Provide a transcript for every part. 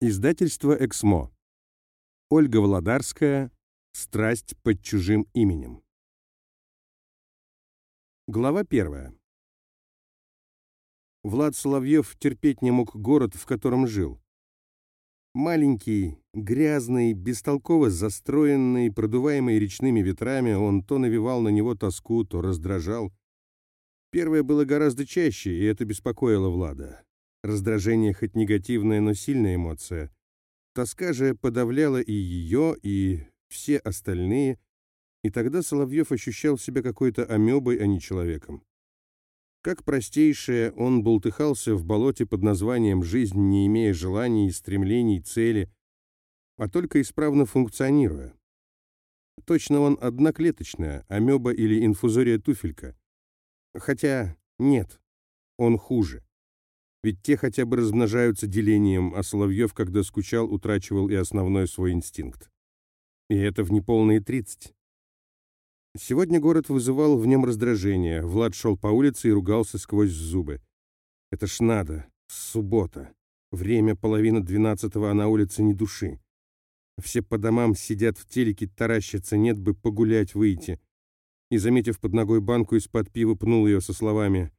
Издательство «Эксмо». Ольга Володарская. Страсть под чужим именем. Глава первая. Влад Соловьев терпеть не мог город, в котором жил. Маленький, грязный, бестолково застроенный, продуваемый речными ветрами, он то навевал на него тоску, то раздражал. Первое было гораздо чаще, и это беспокоило Влада. Раздражение хоть негативная, но сильная эмоция. Тоска же подавляла и ее, и все остальные, и тогда Соловьев ощущал себя какой-то амебой, а не человеком. Как простейшее, он бултыхался в болоте под названием «жизнь», не имея желаний, стремлений, цели, а только исправно функционируя. Точно он одноклеточная, амеба или инфузория туфелька. Хотя нет, он хуже. Ведь те хотя бы размножаются делением, а Соловьев, когда скучал, утрачивал и основной свой инстинкт. И это в неполные тридцать. Сегодня город вызывал в нем раздражение. Влад шел по улице и ругался сквозь зубы. Это ж надо. Суббота. Время половина двенадцатого, а на улице ни души. Все по домам сидят в телеке, таращатся, нет бы погулять выйти. И, заметив под ногой банку из-под пива, пнул ее со словами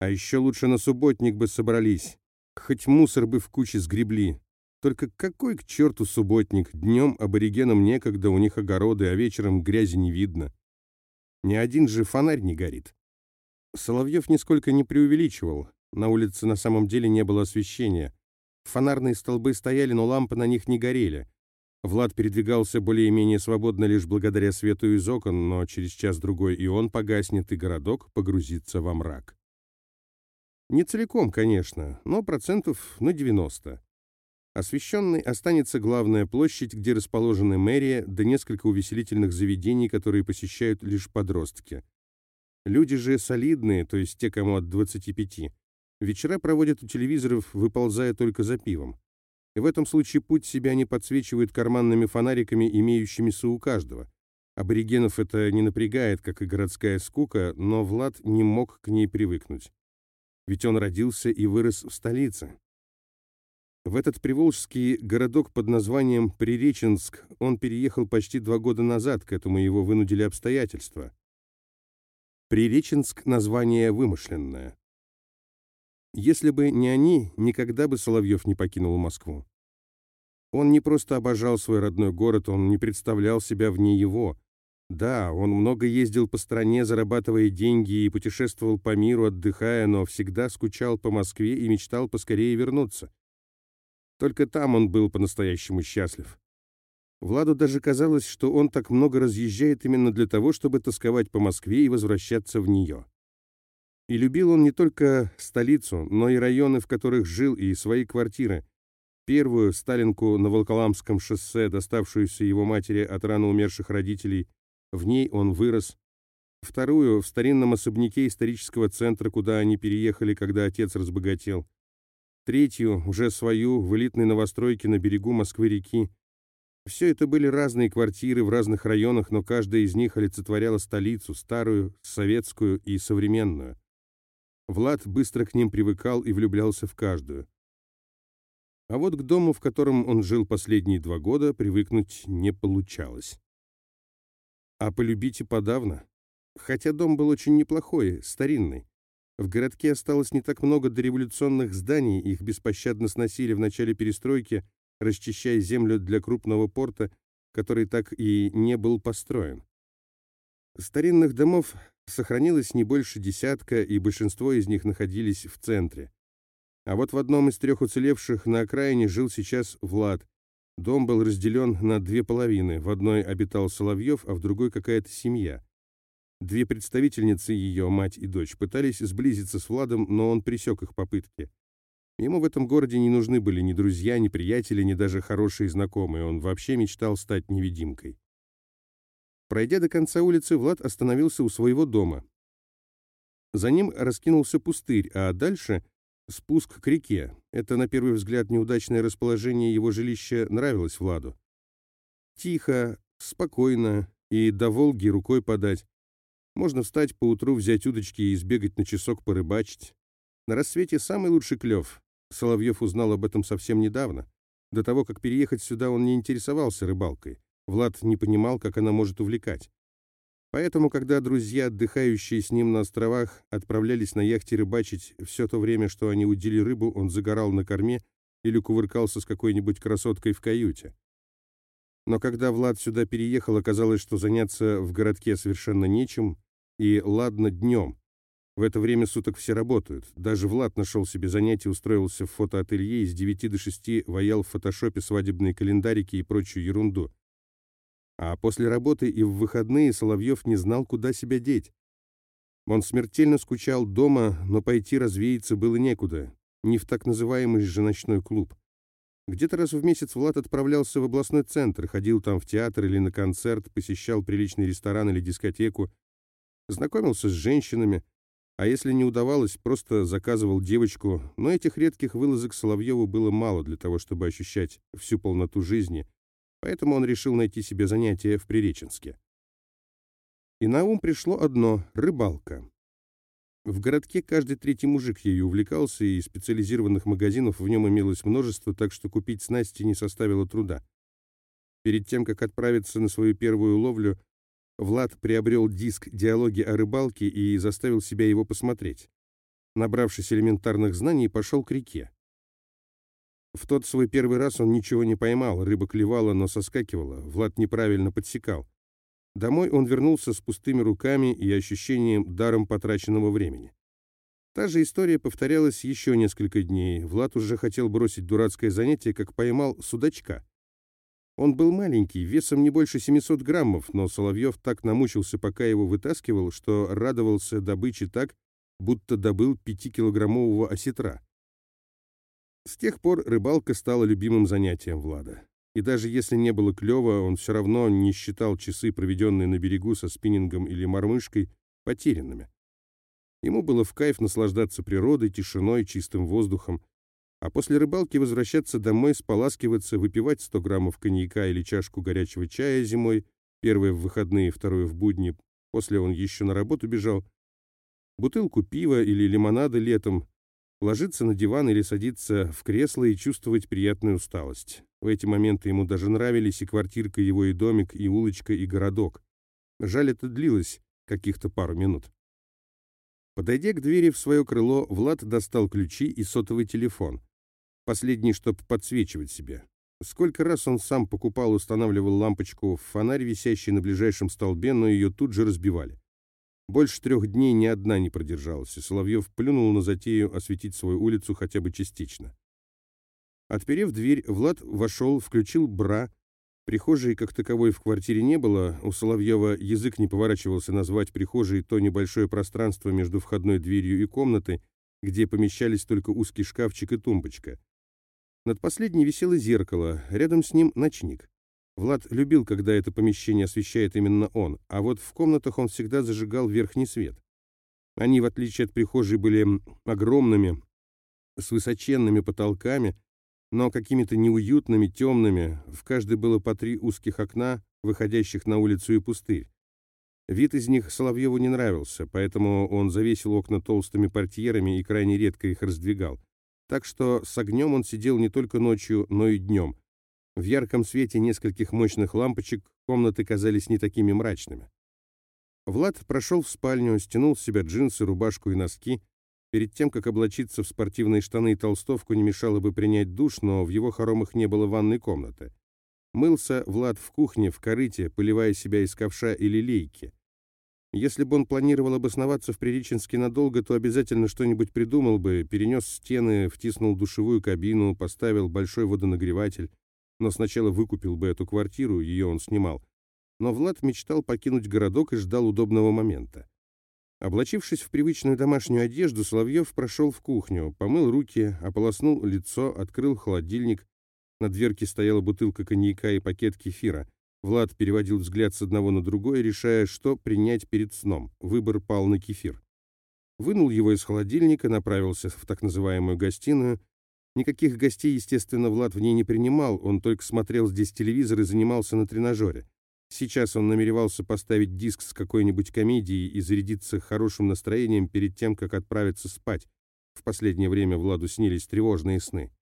а еще лучше на субботник бы собрались. Хоть мусор бы в куче сгребли. Только какой к черту субботник? Днем аборигенам некогда, у них огороды, а вечером грязи не видно. Ни один же фонарь не горит. Соловьев нисколько не преувеличивал. На улице на самом деле не было освещения. Фонарные столбы стояли, но лампы на них не горели. Влад передвигался более-менее свободно лишь благодаря свету из окон, но через час-другой и он погаснет, и городок погрузится во мрак. Не целиком, конечно, но процентов на 90. Освещенной останется главная площадь, где расположены мэрия, да несколько увеселительных заведений, которые посещают лишь подростки. Люди же солидные, то есть те, кому от 25. Вечера проводят у телевизоров, выползая только за пивом. И в этом случае путь себя не подсвечивают карманными фонариками, имеющимися у каждого. Аборигенов это не напрягает, как и городская скука, но Влад не мог к ней привыкнуть ведь он родился и вырос в столице. В этот приволжский городок под названием Приреченск он переехал почти два года назад, к этому его вынудили обстоятельства. Приреченск — название вымышленное. Если бы не они, никогда бы Соловьев не покинул Москву. Он не просто обожал свой родной город, он не представлял себя вне его — да, он много ездил по стране, зарабатывая деньги, и путешествовал по миру, отдыхая, но всегда скучал по Москве и мечтал поскорее вернуться. Только там он был по-настоящему счастлив. Владу даже казалось, что он так много разъезжает именно для того, чтобы тосковать по Москве и возвращаться в нее. И любил он не только столицу, но и районы, в которых жил, и свои квартиры. Первую, Сталинку на Волколамском шоссе, доставшуюся его матери от рано умерших родителей, в ней он вырос. Вторую — в старинном особняке исторического центра, куда они переехали, когда отец разбогател. Третью, уже свою, в элитной новостройке на берегу Москвы-реки. Все это были разные квартиры в разных районах, но каждая из них олицетворяла столицу, старую, советскую и современную. Влад быстро к ним привыкал и влюблялся в каждую. А вот к дому, в котором он жил последние два года, привыкнуть не получалось. А полюбить и подавно. Хотя дом был очень неплохой, старинный. В городке осталось не так много дореволюционных зданий, их беспощадно сносили в начале перестройки, расчищая землю для крупного порта, который так и не был построен. Старинных домов сохранилось не больше десятка, и большинство из них находились в центре. А вот в одном из трех уцелевших на окраине жил сейчас Влад, Дом был разделен на две половины. В одной обитал Соловьев, а в другой какая-то семья. Две представительницы ее, мать и дочь, пытались сблизиться с Владом, но он пресек их попытки. Ему в этом городе не нужны были ни друзья, ни приятели, ни даже хорошие знакомые. Он вообще мечтал стать невидимкой. Пройдя до конца улицы, Влад остановился у своего дома. За ним раскинулся пустырь, а дальше Спуск к реке. Это, на первый взгляд, неудачное расположение его жилища нравилось Владу. Тихо, спокойно и до Волги рукой подать. Можно встать поутру, взять удочки и сбегать на часок порыбачить. На рассвете самый лучший клев. Соловьев узнал об этом совсем недавно. До того, как переехать сюда, он не интересовался рыбалкой. Влад не понимал, как она может увлекать. Поэтому, когда друзья, отдыхающие с ним на островах, отправлялись на яхте рыбачить, все то время, что они удили рыбу, он загорал на корме или кувыркался с какой-нибудь красоткой в каюте. Но когда Влад сюда переехал, оказалось, что заняться в городке совершенно нечем, и ладно днем. В это время суток все работают. Даже Влад нашел себе занятие, устроился в фотоателье и с 9 до 6 ваял в фотошопе свадебные календарики и прочую ерунду. А после работы и в выходные Соловьев не знал, куда себя деть. Он смертельно скучал дома, но пойти развеяться было некуда, не в так называемый же ночной клуб. Где-то раз в месяц Влад отправлялся в областной центр, ходил там в театр или на концерт, посещал приличный ресторан или дискотеку, знакомился с женщинами, а если не удавалось, просто заказывал девочку, но этих редких вылазок Соловьеву было мало для того, чтобы ощущать всю полноту жизни – Поэтому он решил найти себе занятие в Приреченске. И на ум пришло одно — рыбалка. В городке каждый третий мужик ею увлекался, и специализированных магазинов в нем имелось множество, так что купить снасти не составило труда. Перед тем, как отправиться на свою первую ловлю, Влад приобрел диск «Диалоги о рыбалке» и заставил себя его посмотреть. Набравшись элементарных знаний, пошел к реке. В тот свой первый раз он ничего не поймал, рыба клевала, но соскакивала, Влад неправильно подсекал. Домой он вернулся с пустыми руками и ощущением даром потраченного времени. Та же история повторялась еще несколько дней. Влад уже хотел бросить дурацкое занятие, как поймал судачка. Он был маленький, весом не больше 700 граммов, но Соловьев так намучился, пока его вытаскивал, что радовался добыче так, будто добыл пятикилограммового осетра. С тех пор рыбалка стала любимым занятием Влада. И даже если не было клёво, он все равно не считал часы, проведенные на берегу со спиннингом или мормышкой, потерянными. Ему было в кайф наслаждаться природой, тишиной, чистым воздухом, а после рыбалки возвращаться домой, споласкиваться, выпивать 100 граммов коньяка или чашку горячего чая зимой, первое в выходные, второе в будни, после он еще на работу бежал, бутылку пива или лимонада летом, ложиться на диван или садиться в кресло и чувствовать приятную усталость. В эти моменты ему даже нравились и квартирка его, и домик, и улочка, и городок. Жаль, это длилось каких-то пару минут. Подойдя к двери в свое крыло, Влад достал ключи и сотовый телефон. Последний, чтобы подсвечивать себе. Сколько раз он сам покупал, устанавливал лампочку в фонарь, висящий на ближайшем столбе, но ее тут же разбивали. Больше трех дней ни одна не продержалась, и Соловьев плюнул на затею осветить свою улицу хотя бы частично. Отперев дверь, Влад вошел, включил бра. Прихожей как таковой в квартире не было, у Соловьева язык не поворачивался назвать прихожей то небольшое пространство между входной дверью и комнатой, где помещались только узкий шкафчик и тумбочка. Над последней висело зеркало, рядом с ним ночник. Влад любил, когда это помещение освещает именно он, а вот в комнатах он всегда зажигал верхний свет. Они, в отличие от прихожей, были огромными, с высоченными потолками, но какими-то неуютными, темными. В каждой было по три узких окна, выходящих на улицу и пустырь. Вид из них Соловьеву не нравился, поэтому он завесил окна толстыми портьерами и крайне редко их раздвигал. Так что с огнем он сидел не только ночью, но и днем, в ярком свете нескольких мощных лампочек комнаты казались не такими мрачными. Влад прошел в спальню, стянул с себя джинсы, рубашку и носки. Перед тем, как облачиться в спортивные штаны и толстовку, не мешало бы принять душ, но в его хоромах не было ванной комнаты. Мылся Влад в кухне, в корыте, поливая себя из ковша или лейки. Если бы он планировал обосноваться в Приреченске надолго, то обязательно что-нибудь придумал бы, перенес стены, втиснул душевую кабину, поставил большой водонагреватель но сначала выкупил бы эту квартиру, ее он снимал. Но Влад мечтал покинуть городок и ждал удобного момента. Облачившись в привычную домашнюю одежду, Соловьев прошел в кухню, помыл руки, ополоснул лицо, открыл холодильник. На дверке стояла бутылка коньяка и пакет кефира. Влад переводил взгляд с одного на другой, решая, что принять перед сном. Выбор пал на кефир. Вынул его из холодильника, направился в так называемую гостиную, Никаких гостей, естественно, Влад в ней не принимал, он только смотрел здесь телевизор и занимался на тренажере. Сейчас он намеревался поставить диск с какой-нибудь комедией и зарядиться хорошим настроением перед тем, как отправиться спать. В последнее время Владу снились тревожные сны.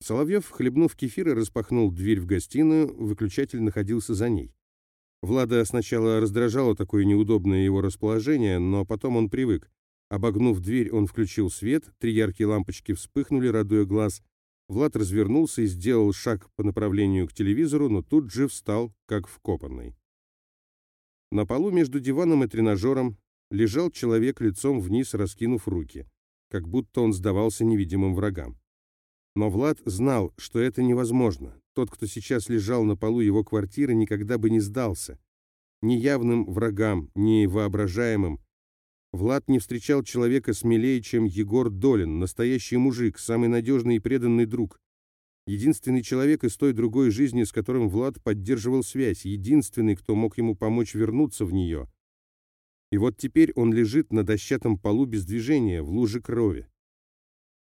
Соловьев, хлебнув кефира, распахнул дверь в гостиную, выключатель находился за ней. Влада сначала раздражало такое неудобное его расположение, но потом он привык. Обогнув дверь, он включил свет, три яркие лампочки вспыхнули, радуя глаз. Влад развернулся и сделал шаг по направлению к телевизору, но тут же встал, как вкопанный. На полу между диваном и тренажером лежал человек лицом вниз, раскинув руки, как будто он сдавался невидимым врагам. Но Влад знал, что это невозможно. Тот, кто сейчас лежал на полу его квартиры, никогда бы не сдался. Ни явным врагам, ни воображаемым. Влад не встречал человека смелее, чем Егор Долин, настоящий мужик, самый надежный и преданный друг. Единственный человек из той другой жизни, с которым Влад поддерживал связь, единственный, кто мог ему помочь вернуться в нее. И вот теперь он лежит на дощатом полу без движения, в луже крови.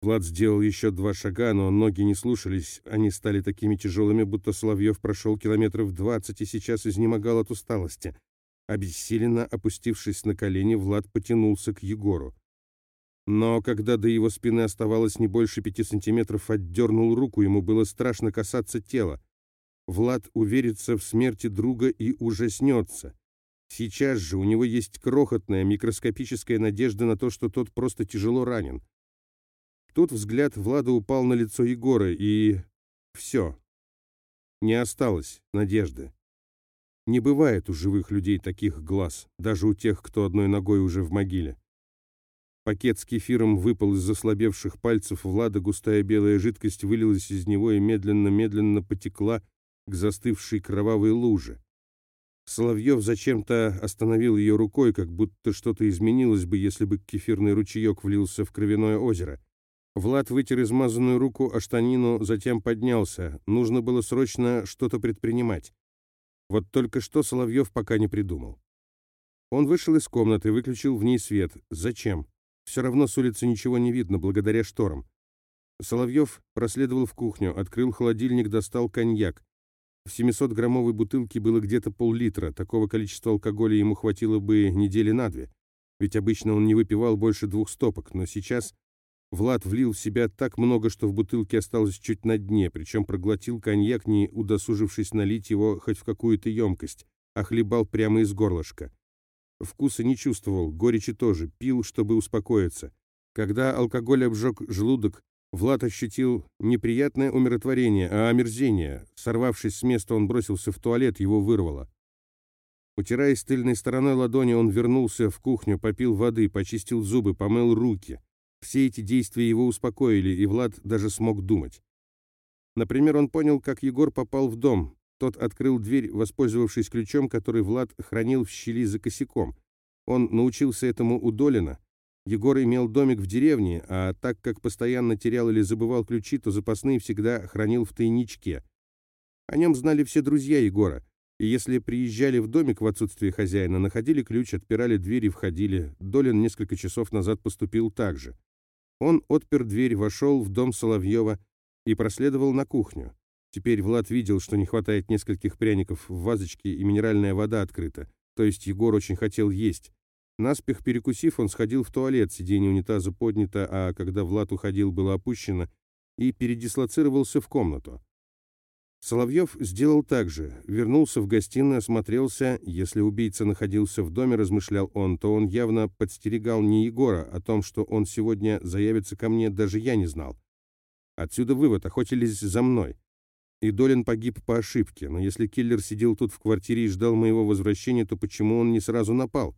Влад сделал еще два шага, но ноги не слушались, они стали такими тяжелыми, будто Соловьев прошел километров двадцать и сейчас изнемогал от усталости. Обессиленно опустившись на колени, Влад потянулся к Егору. Но когда до его спины оставалось не больше пяти сантиметров, отдернул руку, ему было страшно касаться тела. Влад уверится в смерти друга и ужаснется. Сейчас же у него есть крохотная микроскопическая надежда на то, что тот просто тяжело ранен. Тут взгляд Влада упал на лицо Егора, и... все. Не осталось надежды. Не бывает у живых людей таких глаз, даже у тех, кто одной ногой уже в могиле. Пакет с кефиром выпал из заслабевших пальцев Влада, густая белая жидкость вылилась из него и медленно-медленно потекла к застывшей кровавой луже. Соловьев зачем-то остановил ее рукой, как будто что-то изменилось бы, если бы кефирный ручеек влился в кровяное озеро. Влад вытер измазанную руку о штанину, затем поднялся. Нужно было срочно что-то предпринимать. Вот только что Соловьев пока не придумал. Он вышел из комнаты, выключил в ней свет. Зачем? Все равно с улицы ничего не видно, благодаря шторам. Соловьев проследовал в кухню, открыл холодильник, достал коньяк. В 700-граммовой бутылке было где-то пол-литра. Такого количества алкоголя ему хватило бы недели на две. Ведь обычно он не выпивал больше двух стопок, но сейчас Влад влил в себя так много, что в бутылке осталось чуть на дне, причем проглотил коньяк, не удосужившись налить его хоть в какую-то емкость, а хлебал прямо из горлышка. Вкуса не чувствовал, горечи тоже, пил, чтобы успокоиться. Когда алкоголь обжег желудок, Влад ощутил неприятное умиротворение, а омерзение. Сорвавшись с места, он бросился в туалет, его вырвало. Утираясь тыльной стороной ладони, он вернулся в кухню, попил воды, почистил зубы, помыл руки. Все эти действия его успокоили, и Влад даже смог думать. Например, он понял, как Егор попал в дом. Тот открыл дверь, воспользовавшись ключом, который Влад хранил в щели за косяком. Он научился этому у Долина. Егор имел домик в деревне, а так как постоянно терял или забывал ключи, то запасные всегда хранил в тайничке. О нем знали все друзья Егора. И если приезжали в домик в отсутствие хозяина, находили ключ, отпирали дверь и входили. Долин несколько часов назад поступил так же. Он отпер дверь, вошел в дом Соловьева и проследовал на кухню. Теперь Влад видел, что не хватает нескольких пряников в вазочке и минеральная вода открыта, то есть Егор очень хотел есть. Наспех перекусив, он сходил в туалет, сиденье унитаза поднято, а когда Влад уходил, было опущено, и передислоцировался в комнату. Соловьев сделал так же, вернулся в гостиную, осмотрелся. Если убийца находился в доме, размышлял он, то он явно подстерегал не Егора, о том, что он сегодня заявится ко мне, даже я не знал. Отсюда вывод, охотились за мной. И Долин погиб по ошибке, но если киллер сидел тут в квартире и ждал моего возвращения, то почему он не сразу напал?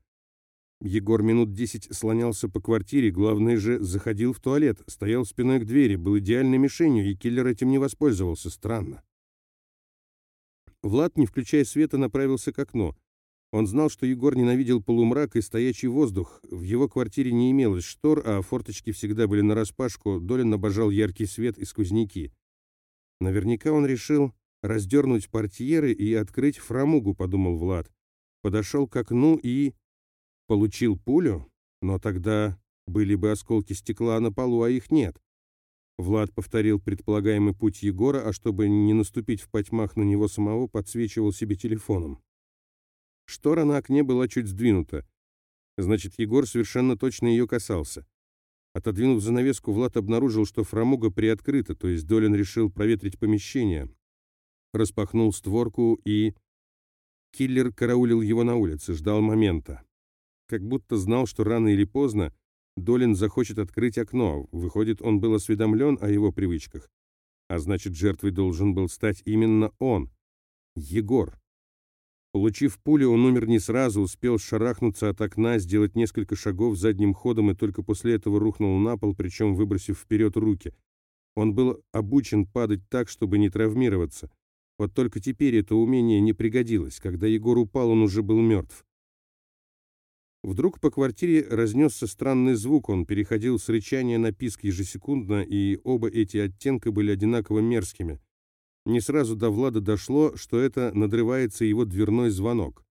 Егор минут десять слонялся по квартире, главное же, заходил в туалет, стоял спиной к двери, был идеальной мишенью, и киллер этим не воспользовался. Странно. Влад, не включая света, направился к окну. Он знал, что Егор ненавидел полумрак и стоячий воздух. В его квартире не имелось штор, а форточки всегда были нараспашку. Долин обожал яркий свет и сквозняки. Наверняка он решил раздернуть портьеры и открыть фрамугу, подумал Влад. Подошел к окну и... Получил пулю? Но тогда были бы осколки стекла на полу, а их нет. Влад повторил предполагаемый путь Егора, а чтобы не наступить в потьмах на него самого, подсвечивал себе телефоном. Штора на окне была чуть сдвинута. Значит, Егор совершенно точно ее касался. Отодвинув занавеску, Влад обнаружил, что фрамуга приоткрыта, то есть Долин решил проветрить помещение. Распахнул створку и... Киллер караулил его на улице, ждал момента. Как будто знал, что рано или поздно Долин захочет открыть окно. Выходит, он был осведомлен о его привычках. А значит, жертвой должен был стать именно он, Егор. Получив пулю, он умер не сразу, успел шарахнуться от окна, сделать несколько шагов задним ходом и только после этого рухнул на пол, причем выбросив вперед руки. Он был обучен падать так, чтобы не травмироваться. Вот только теперь это умение не пригодилось. Когда Егор упал, он уже был мертв. Вдруг по квартире разнесся странный звук, он переходил с рычания на писк ежесекундно, и оба эти оттенка были одинаково мерзкими. Не сразу до Влада дошло, что это надрывается его дверной звонок.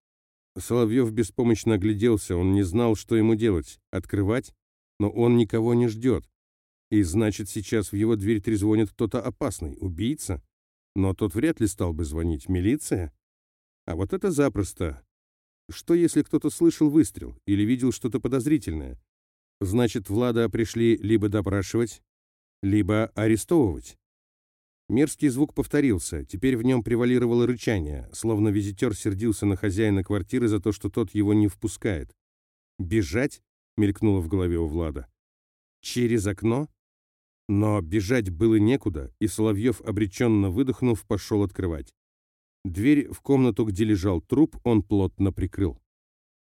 Соловьев беспомощно огляделся, он не знал, что ему делать. Открывать? Но он никого не ждет. И значит, сейчас в его дверь трезвонит кто-то опасный. Убийца? Но тот вряд ли стал бы звонить. Милиция? А вот это запросто. Что, если кто-то слышал выстрел или видел что-то подозрительное? Значит, Влада пришли либо допрашивать, либо арестовывать. Мерзкий звук повторился, теперь в нем превалировало рычание, словно визитер сердился на хозяина квартиры за то, что тот его не впускает. «Бежать?» — мелькнуло в голове у Влада. «Через окно?» Но бежать было некуда, и Соловьев, обреченно выдохнув, пошел открывать. Дверь в комнату, где лежал труп, он плотно прикрыл.